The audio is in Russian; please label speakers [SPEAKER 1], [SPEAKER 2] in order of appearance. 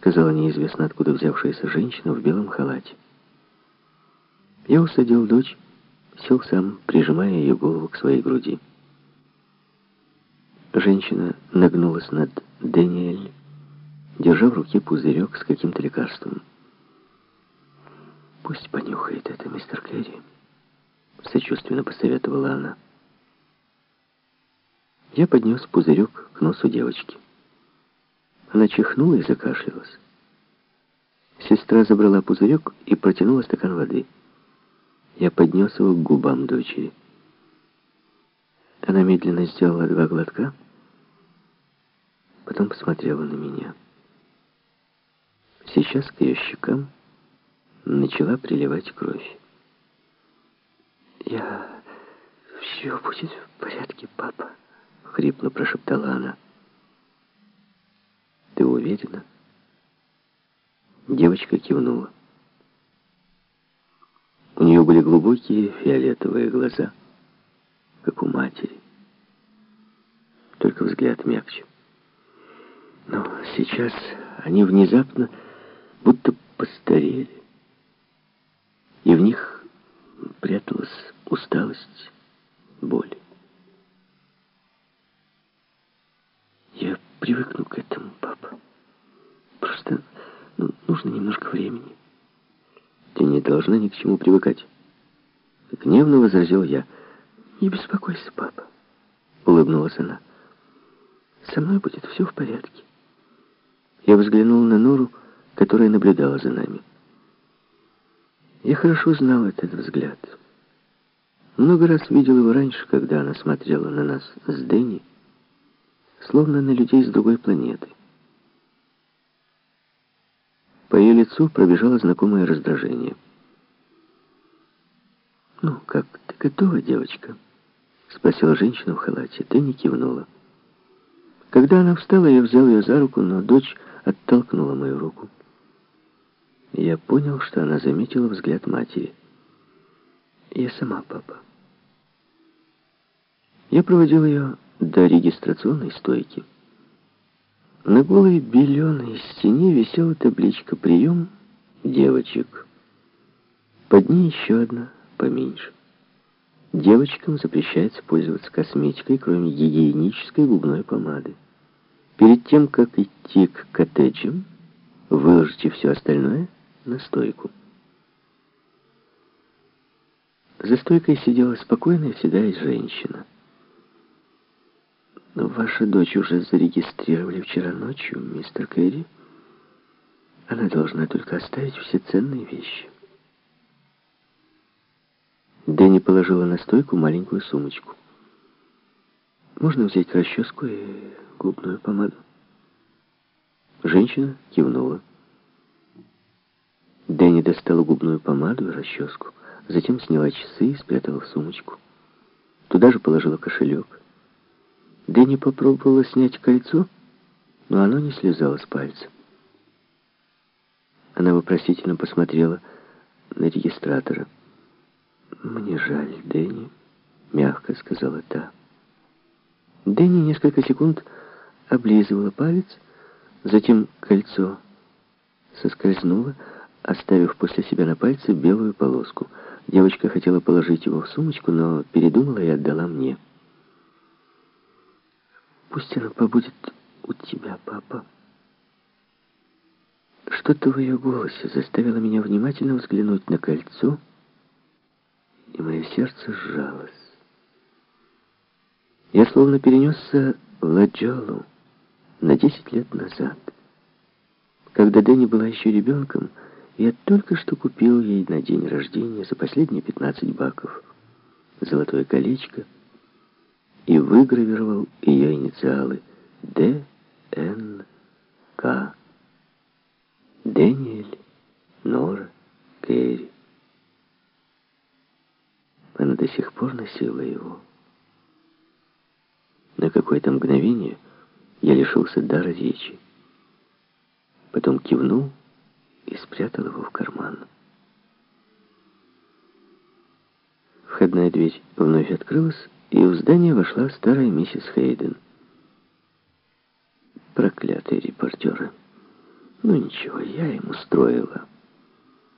[SPEAKER 1] сказала неизвестно откуда взявшаяся женщина в белом халате. Я усадил дочь, сел сам, прижимая ее голову к своей груди. Женщина нагнулась над Дэниэль, держа в руке пузырек с каким-то лекарством. «Пусть понюхает это, мистер Керри», — сочувственно посоветовала она. Я поднес пузырек к носу девочки. Она чихнула и закашлялась. Сестра забрала пузырек и протянула стакан воды. Я поднес его к губам дочери. Она медленно сделала два глотка, потом посмотрела на меня. Сейчас к ее щекам начала приливать кровь. «Я... все будет в порядке, папа», — хрипло прошептала она. «Ты уверена?» Девочка кивнула. У нее были глубокие фиолетовые глаза, как у матери. Только взгляд мягче. Но сейчас они внезапно будто постарели. И в них пряталась усталость, боль. Я привыкну к этому, папа. Ну, нужно немножко времени. Ты не должна ни к чему привыкать. Гневно возразил я. Не беспокойся, папа. Улыбнулась она. Со мной будет все в порядке. Я взглянул на Нору, которая наблюдала за нами. Я хорошо знал этот взгляд. Много раз видел его раньше, когда она смотрела на нас с Дэнни, словно на людей с другой планеты. По ее лицу пробежало знакомое раздражение. «Ну, как, ты готова, девочка?» — спросила женщина в халате. Дэнни кивнула. Когда она встала, я взял ее за руку, но дочь оттолкнула мою руку. Я понял, что она заметила взгляд матери. «Я сама, папа». Я проводил ее до регистрационной стойки. На голой беленой стене висела табличка «Прием девочек». Под ней еще одна, поменьше. Девочкам запрещается пользоваться косметикой, кроме гигиенической губной помады. Перед тем, как идти к коттеджам, выложите все остальное на стойку. За стойкой сидела спокойная седая женщина. Но ваша дочь уже зарегистрировали вчера ночью, мистер Кэрри. Она должна только оставить все ценные вещи. Дэнни положила на стойку маленькую сумочку. Можно взять расческу и губную помаду? Женщина кивнула. Дэнни достала губную помаду и расческу, затем сняла часы и спрятала в сумочку. Туда же положила кошелек. Дэнни попробовала снять кольцо, но оно не слезало с пальца. Она вопросительно посмотрела на регистратора. «Мне жаль, Дэнни», — мягко сказала та. Дэнни несколько секунд облизывала палец, затем кольцо соскользнуло, оставив после себя на пальце белую полоску. Девочка хотела положить его в сумочку, но передумала и отдала мне. Пусть она побудет у тебя, папа. Что-то в ее голосе заставило меня внимательно взглянуть на кольцо, и мое сердце сжалось. Я словно перенесся в Ладжолу на 10 лет назад. Когда Дэнни была еще ребенком, я только что купил ей на день рождения за последние 15 баков золотое колечко — и выгравировал ее инициалы Д. Н. К. Дэниэль Нора Керри. Она до сих пор носила его. На какое-то мгновение я лишился дара речи. Потом кивнул и спрятал его в карман. Входная дверь вновь открылась, и в здание вошла старая миссис Хейден. Проклятые репортеры. Ну ничего, я им устроила.